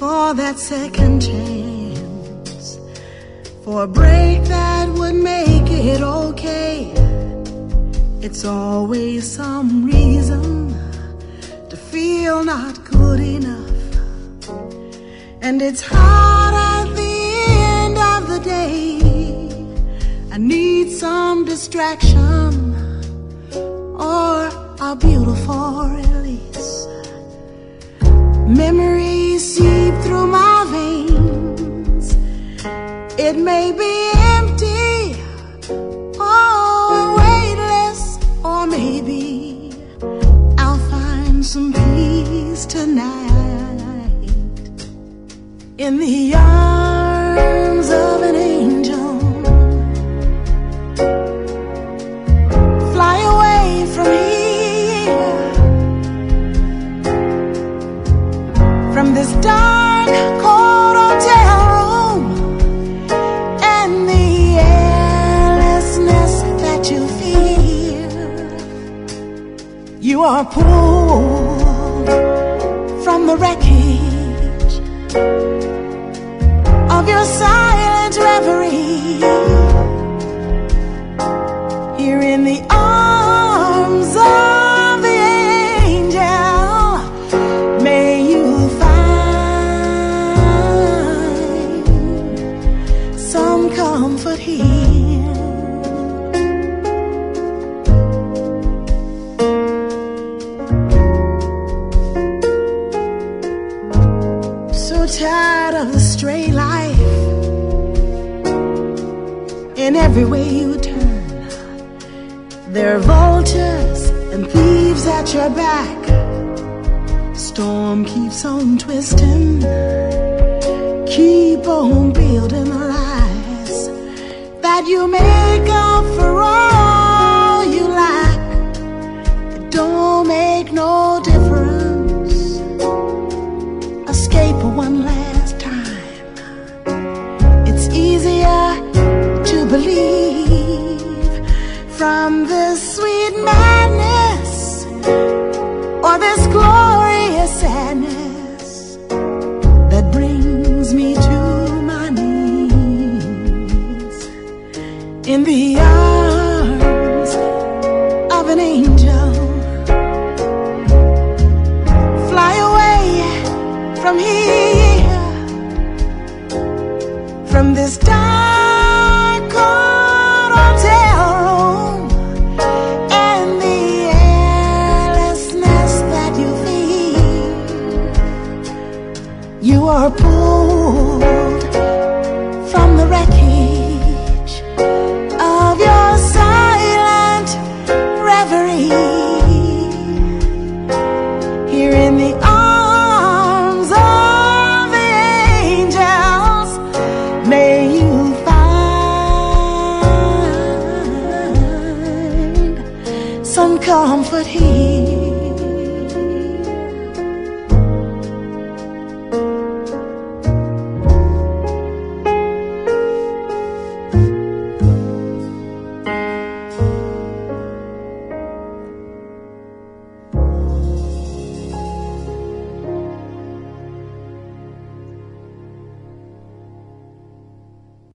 for that second chance, for a break that would make it okay. It's always some reason to feel not good enough, and it's hard at the end of the day. I need some distraction or a beautiful release. Memories in the arms of an angel. Fly away from here, from this dark, cold hotel room, and the airlessness that you feel. You are pulled from the wreckage of your silent reverie here in the arms of the angel. May you find some comfort here. In every way you turn. There are vultures and thieves at your back. Storm keeps on twisting. Keep on building the lies that you make up for all you lack. Don't make no difference. Believe from this sweet madness or this glorious sadness that brings me to my knees in the arms of an angel. Fly away from here, from this dark some comfort here.